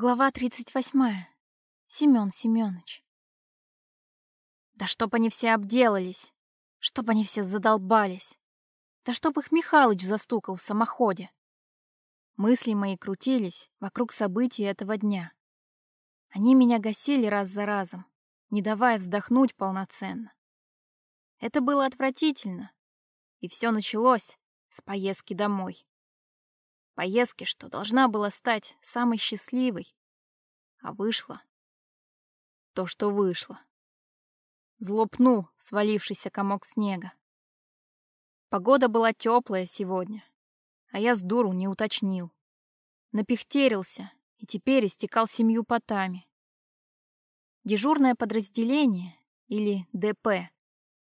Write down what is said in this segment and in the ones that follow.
Глава 38. Семён Семёныч. Да чтоб они все обделались, чтоб они все задолбались, да чтоб их Михалыч застукал в самоходе. Мысли мои крутились вокруг событий этого дня. Они меня гасили раз за разом, не давая вздохнуть полноценно. Это было отвратительно, и все началось с поездки домой поездки, что должна была стать самой счастливой. А вышла то, что вышло. Злопнул свалившийся комок снега. Погода была теплая сегодня, а я с дуру не уточнил. Напихтерился и теперь истекал семью потами. Дежурное подразделение, или ДП,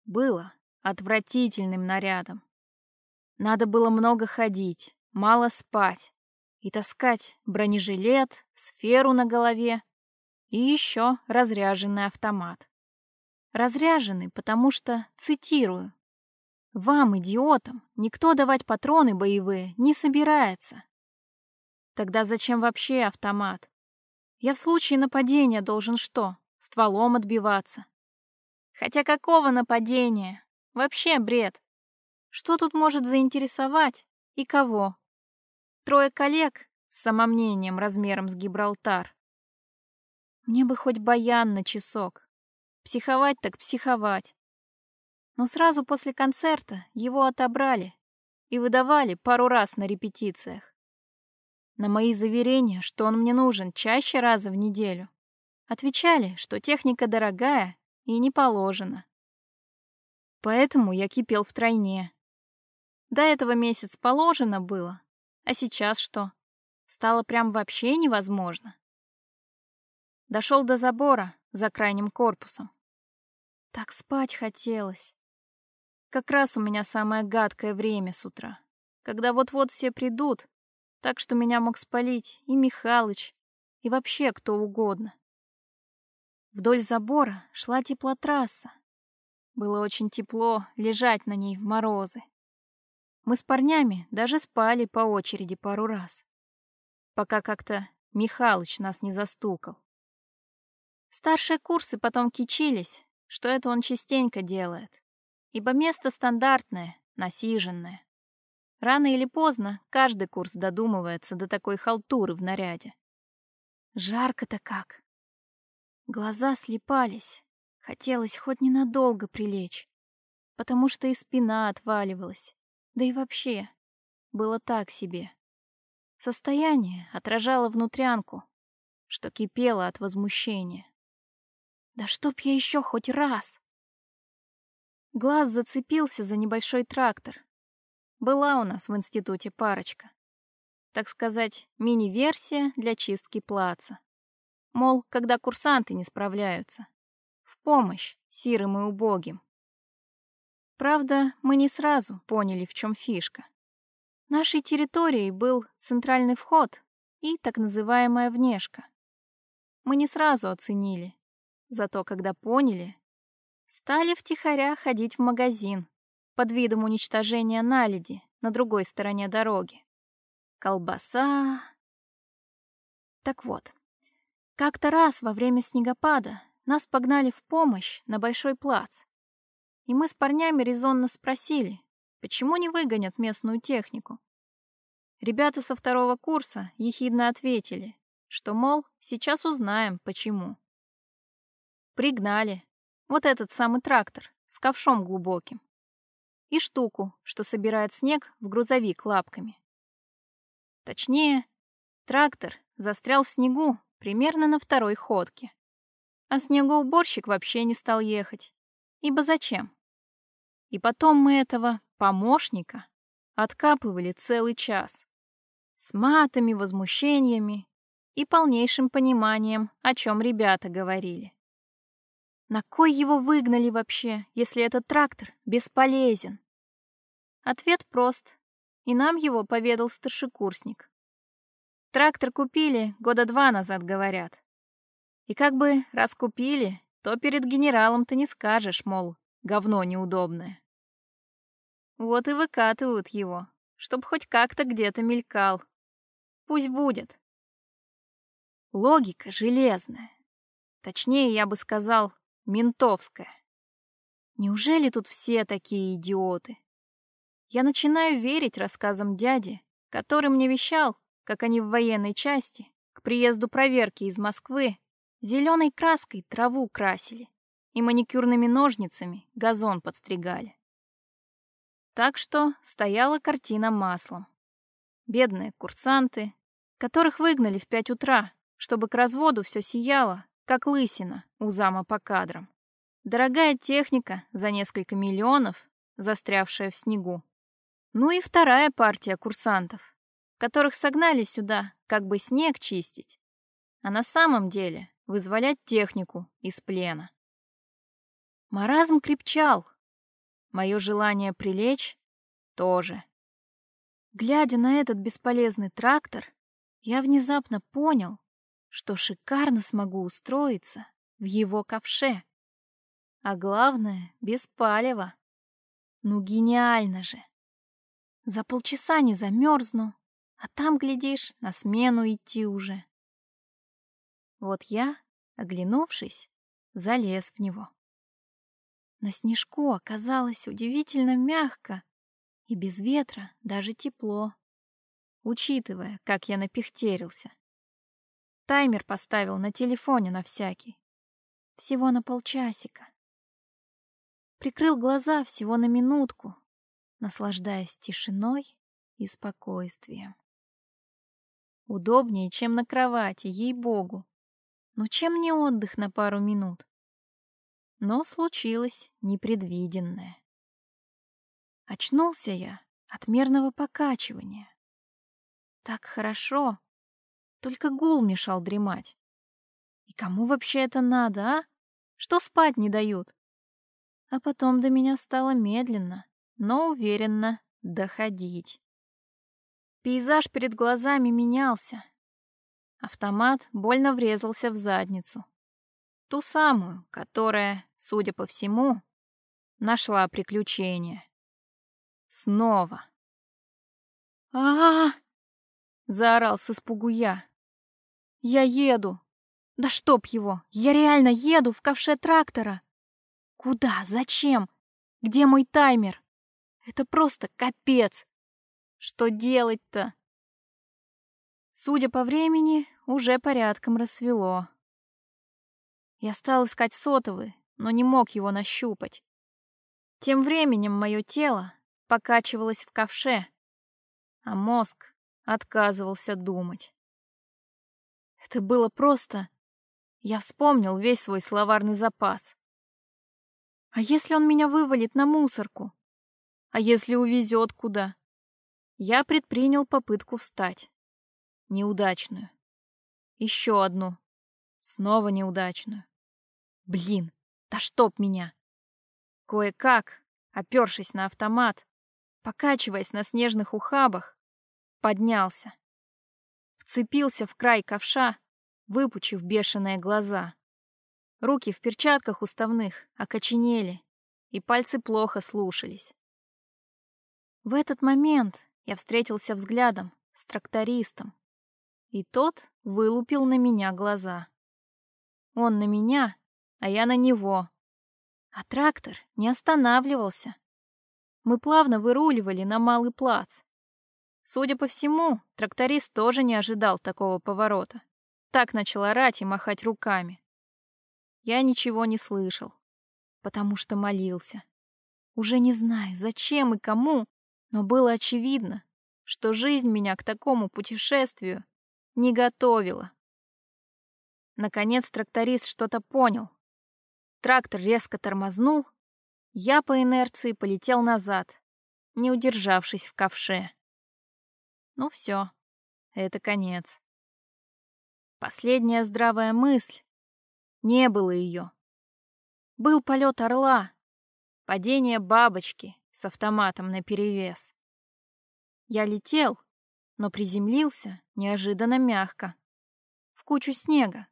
было отвратительным нарядом. Надо было много ходить, мало спать и таскать бронежилет, сферу на голове и еще разряженный автомат. Разряженный, потому что, цитирую, «Вам, идиотам, никто давать патроны боевые не собирается». Тогда зачем вообще автомат? Я в случае нападения должен что, стволом отбиваться? Хотя какого нападения? Вообще бред. Что тут может заинтересовать и кого? Трое коллег с самомнением размером с Гибралтар. Мне бы хоть баян на часок. Психовать так психовать. Но сразу после концерта его отобрали и выдавали пару раз на репетициях. На мои заверения, что он мне нужен чаще раза в неделю, отвечали, что техника дорогая и не положена. Поэтому я кипел втройне. До этого месяц положено было, а сейчас что? Стало прям вообще невозможно. Дошел до забора за крайним корпусом. Так спать хотелось. Как раз у меня самое гадкое время с утра, когда вот-вот все придут, так что меня мог спалить и Михалыч, и вообще кто угодно. Вдоль забора шла теплотрасса. Было очень тепло лежать на ней в морозы. Мы с парнями даже спали по очереди пару раз, пока как-то Михалыч нас не застукал. Старшие курсы потом кичились, что это он частенько делает, ибо место стандартное, насиженное. Рано или поздно каждый курс додумывается до такой халтуры в наряде. Жарко-то как. Глаза слепались, хотелось хоть ненадолго прилечь, потому что и спина отваливалась. Да и вообще, было так себе. Состояние отражало внутрянку, что кипело от возмущения. Да чтоб я еще хоть раз! Глаз зацепился за небольшой трактор. Была у нас в институте парочка. Так сказать, мини-версия для чистки плаца. Мол, когда курсанты не справляются. В помощь сирым и убогим. Правда, мы не сразу поняли, в чем фишка. Нашей территорией был центральный вход и так называемая внешка. Мы не сразу оценили, зато когда поняли, стали втихаря ходить в магазин под видом уничтожения наледи на другой стороне дороги. Колбаса... Так вот, как-то раз во время снегопада нас погнали в помощь на Большой плац. И мы с парнями резонно спросили, почему не выгонят местную технику. Ребята со второго курса ехидно ответили, что, мол, сейчас узнаем, почему. Пригнали. Вот этот самый трактор с ковшом глубоким. И штуку, что собирает снег в грузовик лапками. Точнее, трактор застрял в снегу примерно на второй ходке. А снегоуборщик вообще не стал ехать. Ибо зачем? И потом мы этого помощника откапывали целый час. С матами, возмущениями и полнейшим пониманием, о чем ребята говорили. На кой его выгнали вообще, если этот трактор бесполезен? Ответ прост, и нам его поведал старшекурсник. Трактор купили года два назад, говорят. И как бы раз купили, то перед генералом-то не скажешь, мол, говно неудобное. Вот и выкатывают его, чтоб хоть как-то где-то мелькал. Пусть будет. Логика железная. Точнее, я бы сказал, ментовская. Неужели тут все такие идиоты? Я начинаю верить рассказам дяди, который мне вещал, как они в военной части, к приезду проверки из Москвы, зеленой краской траву красили и маникюрными ножницами газон подстригали. Так что стояла картина маслом. Бедные курсанты, которых выгнали в пять утра, чтобы к разводу все сияло, как лысина у зама по кадрам. Дорогая техника за несколько миллионов, застрявшая в снегу. Ну и вторая партия курсантов, которых согнали сюда, как бы снег чистить, а на самом деле вызволять технику из плена. Маразм крепчал. Мое желание прилечь тоже. Глядя на этот бесполезный трактор, я внезапно понял, что шикарно смогу устроиться в его ковше. А главное, без палева. Ну гениально же! За полчаса не замерзну, а там, глядишь, на смену идти уже. Вот я, оглянувшись, залез в него. На снежку оказалось удивительно мягко и без ветра даже тепло, учитывая, как я напихтерился. Таймер поставил на телефоне на всякий. Всего на полчасика. Прикрыл глаза всего на минутку, наслаждаясь тишиной и спокойствием. Удобнее, чем на кровати, ей-богу. Но чем не отдых на пару минут? Но случилось непредвиденное. Очнулся я от мерного покачивания. Так хорошо, только гул мешал дремать. И кому вообще это надо, а? Что спать не дают? А потом до меня стало медленно, но уверенно доходить. Пейзаж перед глазами менялся. Автомат больно врезался в задницу. Ту самую, которая, судя по всему, нашла приключение. Снова. а а, -а заорал с испугу я. «Я еду! Да чтоб его! Я реально еду в ковше трактора! Куда? Зачем? Где мой таймер? Это просто капец. Что делать-то? Судя по времени, уже порядком рассвело. Я стал искать сотовый, но не мог его нащупать. Тем временем мое тело покачивалось в ковше, а мозг отказывался думать. Это было просто... Я вспомнил весь свой словарный запас. А если он меня вывалит на мусорку? А если увезет куда? Я предпринял попытку встать. Неудачную. Еще одну. Снова неудачную. Блин, да чтоб меня! Кое-как, опершись на автомат, покачиваясь на снежных ухабах, поднялся. Вцепился в край ковша, выпучив бешеные глаза. Руки в перчатках уставных окоченели, и пальцы плохо слушались. В этот момент я встретился взглядом с трактористом, и тот вылупил на меня глаза. Он на меня, а я на него. А трактор не останавливался. Мы плавно выруливали на малый плац. Судя по всему, тракторист тоже не ожидал такого поворота. Так начал орать и махать руками. Я ничего не слышал, потому что молился. Уже не знаю, зачем и кому, но было очевидно, что жизнь меня к такому путешествию не готовила. Наконец тракторист что-то понял. Трактор резко тормознул, я по инерции полетел назад, не удержавшись в ковше. Ну все, это конец. Последняя здравая мысль, не было ее. Был полет орла, падение бабочки с автоматом наперевес. Я летел, но приземлился неожиданно мягко, в кучу снега.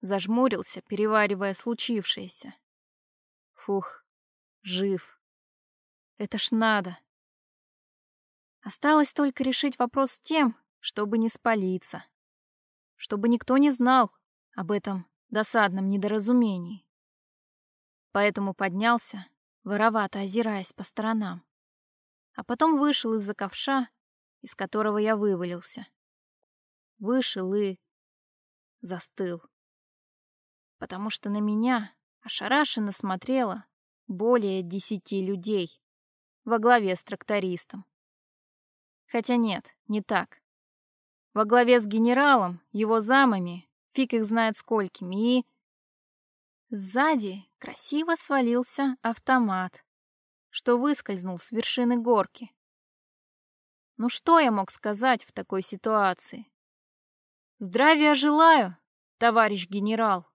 Зажмурился, переваривая случившееся. Фух, жив. Это ж надо. Осталось только решить вопрос с тем, чтобы не спалиться. чтобы никто не знал об этом досадном недоразумении. Поэтому поднялся, воровато озираясь по сторонам, а потом вышел из-за ковша, из которого я вывалился. Вышел и застыл, потому что на меня ошарашенно смотрело более десяти людей во главе с трактористом. Хотя нет, не так. Во главе с генералом, его замами, фиг их знает сколькими, и... Сзади красиво свалился автомат, что выскользнул с вершины горки. Ну что я мог сказать в такой ситуации? Здравия желаю, товарищ генерал.